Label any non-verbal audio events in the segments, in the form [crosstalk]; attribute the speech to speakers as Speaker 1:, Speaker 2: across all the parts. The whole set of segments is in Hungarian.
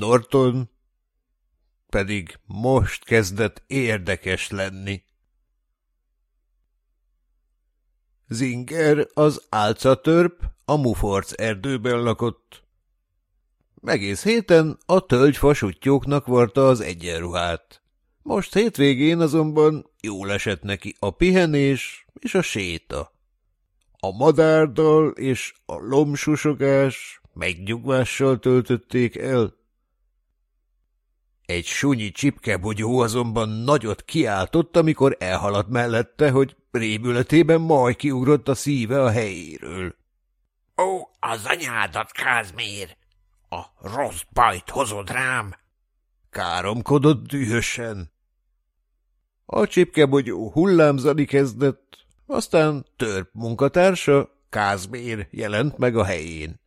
Speaker 1: Norton pedig most kezdett érdekes lenni. Zinger az álcatörp a Muforc erdőben lakott. Egész héten a tölgyfa sutyóknak varta az egyenruhát. Most hétvégén azonban jól esett neki a pihenés és a séta. A madárdal és a lomsusogás megnyugvással töltötték el. Egy sunyi csipkebogyó azonban nagyot kiáltott, amikor elhaladt mellette, hogy rémületében majd kiugrott a szíve a helyéről.
Speaker 2: – Ó, az anyádat, Kázmér! A rossz bajt hozod rám!
Speaker 1: Káromkodott dühösen. A csipkebogyó hullámzani kezdett, aztán törp munkatársa, Kázmér jelent meg a helyén.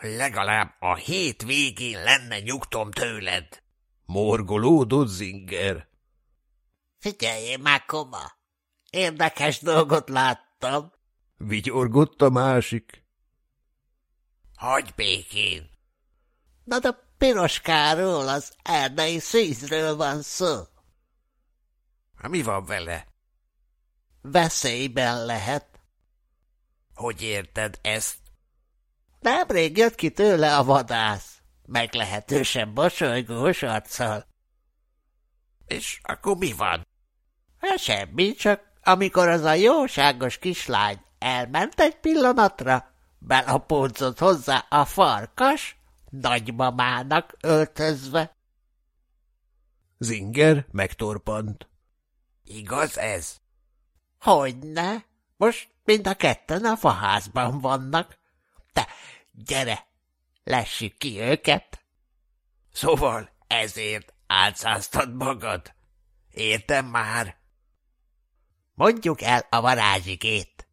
Speaker 2: Legalább a hét végén lenne nyugtom tőled.
Speaker 1: Morgolódott Zinger.
Speaker 3: Figyeljél már, koma! Érdekes dolgot láttam.
Speaker 1: Vigyorgott a másik.
Speaker 2: Hagy békén.
Speaker 3: Na de piroskáról, az erdei szízről van szó.
Speaker 2: Mi van vele?
Speaker 3: Veszélyben lehet.
Speaker 2: Hogy érted ezt?
Speaker 3: Nemrég jött ki tőle a vadász, meglehetősen mosolygós arccal.
Speaker 2: És akkor mi van?
Speaker 3: Hát semmi, csak amikor az a jóságos kislány elment egy pillanatra, belapódzott hozzá a farkas, nagymamának öltözve.
Speaker 1: Zinger megtorpant.
Speaker 2: Igaz ez?
Speaker 3: Hogyne, most mind a ketten a faházban vannak. Te, gyere, lessük ki őket.
Speaker 2: Szóval ezért álcáztad magad. Értem már.
Speaker 3: Mondjuk el a varázsikét.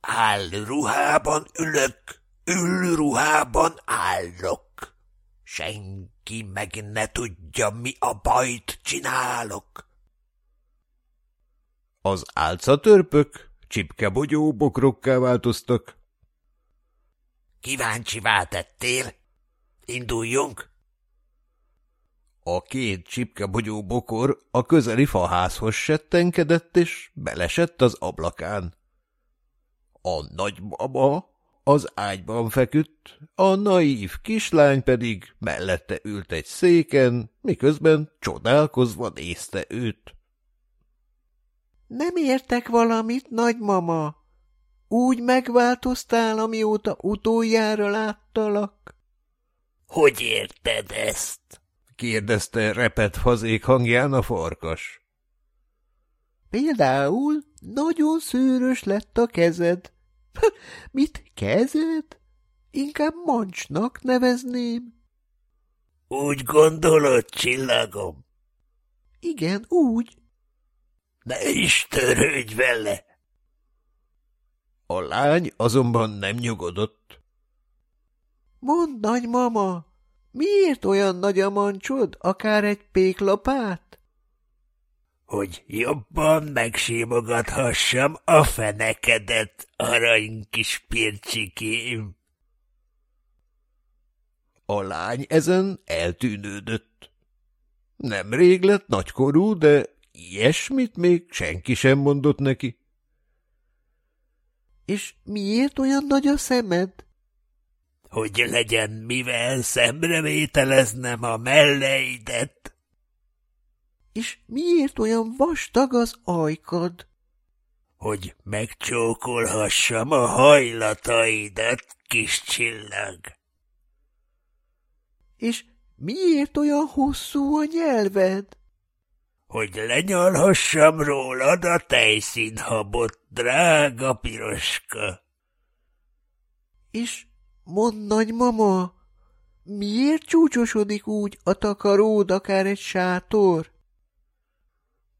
Speaker 2: Állruhában ülök, ülruhában állok. Senki meg ne tudja, mi a bajt csinálok.
Speaker 1: Az álcatörpök csipkebogyó bokrokká változtak.
Speaker 2: Kíváncsivá tettél? Induljunk?
Speaker 1: A két csipkebogyó bokor a közeli faházhoz settenkedett, és belesett az ablakán. A nagymama az ágyban feküdt, a naív kislány pedig mellette ült egy széken, miközben csodálkozva nézte őt.
Speaker 3: Nem értek valamit, nagymama? Úgy megváltoztál, amióta utoljára láttalak?
Speaker 2: Hogy érted ezt?
Speaker 1: kérdezte repet fazék hangján a farkas.
Speaker 3: Például nagyon szőrös lett a kezed. [laughs] Mit, kezed? Inkább mancsnak nevezném.
Speaker 2: Úgy gondolod, csillagom?
Speaker 3: Igen, úgy.
Speaker 2: Ne is törődj vele!
Speaker 1: A lány azonban nem nyugodott.
Speaker 3: Mondd, nagymama, miért olyan nagy a mancsod, akár egy péklapát?
Speaker 2: Hogy jobban megsímogathassam a fenekedet, arany kis pircsikém.
Speaker 1: A lány ezen eltűnődött. Nemrég lett nagykorú, de ilyesmit még senki sem mondott neki.
Speaker 3: És miért olyan nagy a szemed?
Speaker 2: Hogy legyen mivel szemrevételeznem a melleidet.
Speaker 3: És miért olyan vastag az ajkad?
Speaker 2: Hogy megcsókolhassam a hajlataidat, kis csillag.
Speaker 3: És miért olyan hosszú a nyelved?
Speaker 2: Hogy lenyalhassam rólad a tejszínhabot, drága piroska.
Speaker 3: És mondd, nagymama, miért csúcsosodik úgy a takaród, akár egy sátor?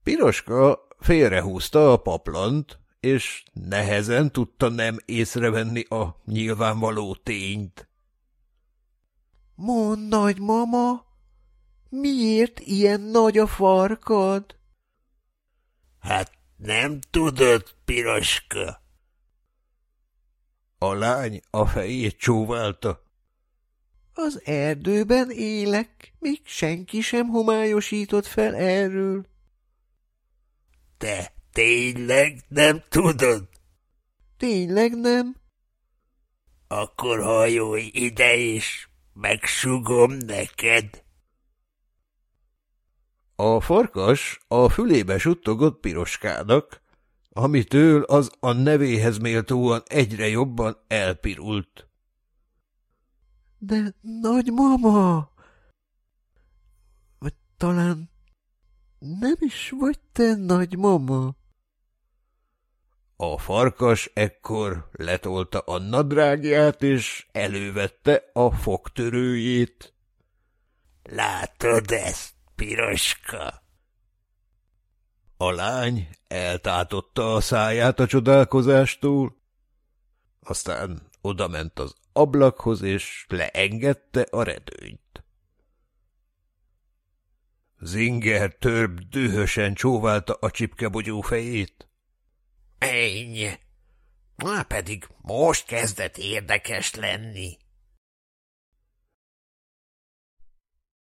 Speaker 1: Piroska félrehúzta a paplant, és nehezen tudta nem észrevenni a nyilvánvaló tényt.
Speaker 3: Mondd, nagymama, miért ilyen nagy a farkad?
Speaker 2: Hát nem tudod, piroska?
Speaker 1: A lány a fejét csóválta. Az erdőben élek, még senki sem homályosított fel erről.
Speaker 2: Te tényleg nem tudod?
Speaker 1: Tényleg nem?
Speaker 2: Akkor hajolj ide, és megsugom neked.
Speaker 1: A farkas a fülébe suttogott piroskának, amitől az a nevéhez méltóan egyre jobban elpirult. De nagymama! Vagy talán nem is vagy te nagymama? A farkas ekkor letolta a nadrágját, és elővette a fogtörőjét.
Speaker 2: Látod ezt, piroska?
Speaker 1: A lány eltátotta a száját a csodálkozástól, aztán odament az ablakhoz, és leengedte a redőnyt. Zinger törp dühösen csóválta a csipkebogyó fejét.
Speaker 2: Ennyi. Már pedig most kezdett érdekes lenni.